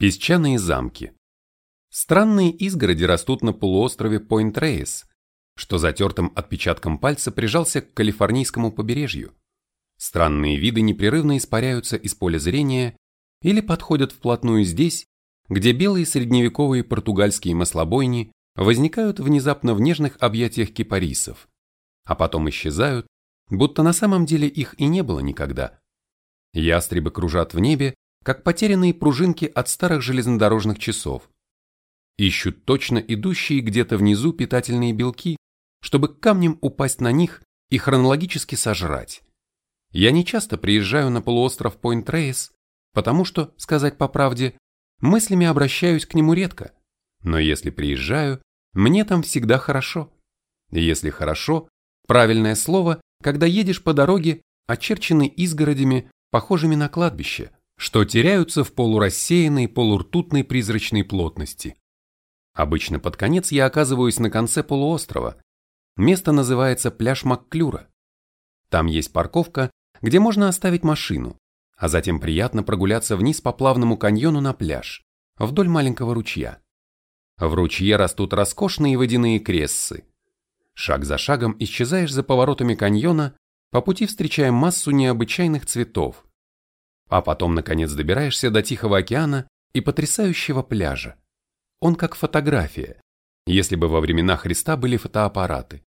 Песчаные замки. Странные изгороди растут на полуострове Пойнт-Рейс, что затертым отпечатком пальца прижался к калифорнийскому побережью. Странные виды непрерывно испаряются из поля зрения или подходят вплотную здесь, где белые средневековые португальские маслобойни возникают внезапно в нежных объятиях кипарисов, а потом исчезают, будто на самом деле их и не было никогда. Ястребы кружат в небе, как потерянные пружинки от старых железнодорожных часов. Ищут точно идущие где-то внизу питательные белки, чтобы камнем упасть на них и хронологически сожрать. Я не часто приезжаю на полуостров Пойнт-Рейс, потому что, сказать по правде, мыслями обращаюсь к нему редко. Но если приезжаю, мне там всегда хорошо. Если хорошо, правильное слово, когда едешь по дороге, очерченной изгородями, похожими на кладбище, что теряются в полурассеянной, полуртутной призрачной плотности. Обычно под конец я оказываюсь на конце полуострова. Место называется пляж Макклюра. Там есть парковка, где можно оставить машину, а затем приятно прогуляться вниз по плавному каньону на пляж, вдоль маленького ручья. В ручье растут роскошные водяные крессы. Шаг за шагом исчезаешь за поворотами каньона, по пути встречая массу необычайных цветов. А потом, наконец, добираешься до Тихого океана и потрясающего пляжа. Он как фотография, если бы во времена Христа были фотоаппараты.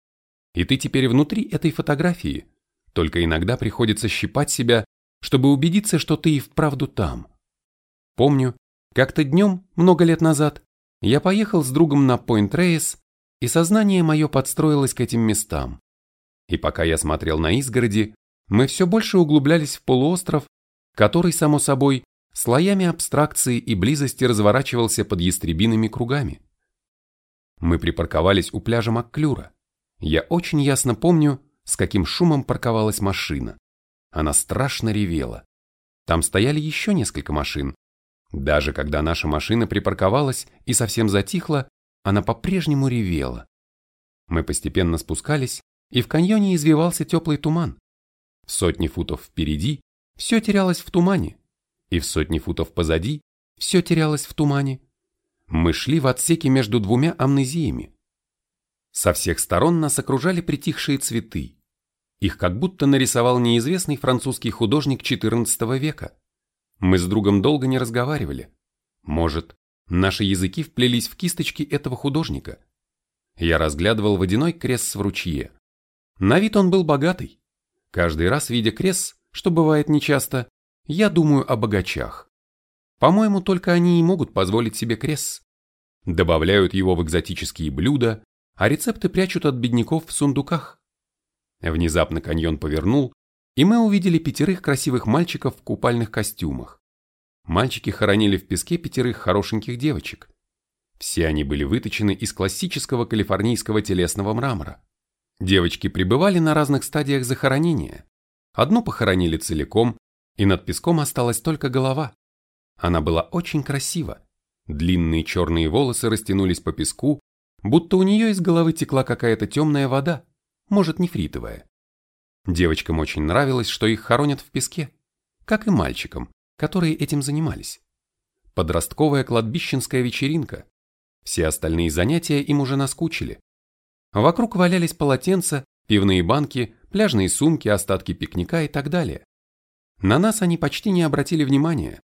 И ты теперь внутри этой фотографии, только иногда приходится щипать себя, чтобы убедиться, что ты и вправду там. Помню, как-то днем, много лет назад, я поехал с другом на Пойнт-Рейс, и сознание мое подстроилось к этим местам. И пока я смотрел на изгороди, мы все больше углублялись в полуостров, который, само собой, слоями абстракции и близости разворачивался под ястребиными кругами. Мы припарковались у пляжа Макклюра. Я очень ясно помню, с каким шумом парковалась машина. Она страшно ревела. Там стояли еще несколько машин. Даже когда наша машина припарковалась и совсем затихла, она по-прежнему ревела. Мы постепенно спускались, и в каньоне извивался теплый туман. Сотни футов впереди все терялось в тумане, и в сотни футов позади все терялось в тумане. Мы шли в отсеке между двумя амнезиями. Со всех сторон нас окружали притихшие цветы. Их как будто нарисовал неизвестный французский художник XIV века. Мы с другом долго не разговаривали. Может, наши языки вплелись в кисточки этого художника. Я разглядывал водяной крест в ручье. На вид он был богатый. Каждый раз, видя крест, что бывает нечасто, я думаю о богачах. По-моему, только они и могут позволить себе крест. Добавляют его в экзотические блюда, а рецепты прячут от бедняков в сундуках. Внезапно каньон повернул, и мы увидели пятерых красивых мальчиков в купальных костюмах. Мальчики хоронили в песке пятерых хорошеньких девочек. Все они были выточены из классического калифорнийского телесного мрамора. Девочки пребывали на разных стадиях захоронения. Одну похоронили целиком, и над песком осталась только голова. Она была очень красива. Длинные черные волосы растянулись по песку, будто у нее из головы текла какая-то темная вода, может, нефритовая. Девочкам очень нравилось, что их хоронят в песке, как и мальчикам, которые этим занимались. Подростковая кладбищенская вечеринка. Все остальные занятия им уже наскучили. Вокруг валялись полотенца, пивные банки, пляжные сумки, остатки пикника и так далее. На нас они почти не обратили внимания,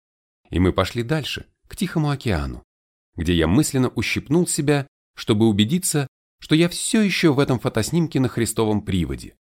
и мы пошли дальше, к Тихому океану, где я мысленно ущипнул себя, чтобы убедиться, что я все еще в этом фотоснимке на Христовом приводе.